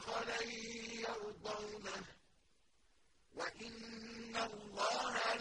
خلقا يرضونه وإن الله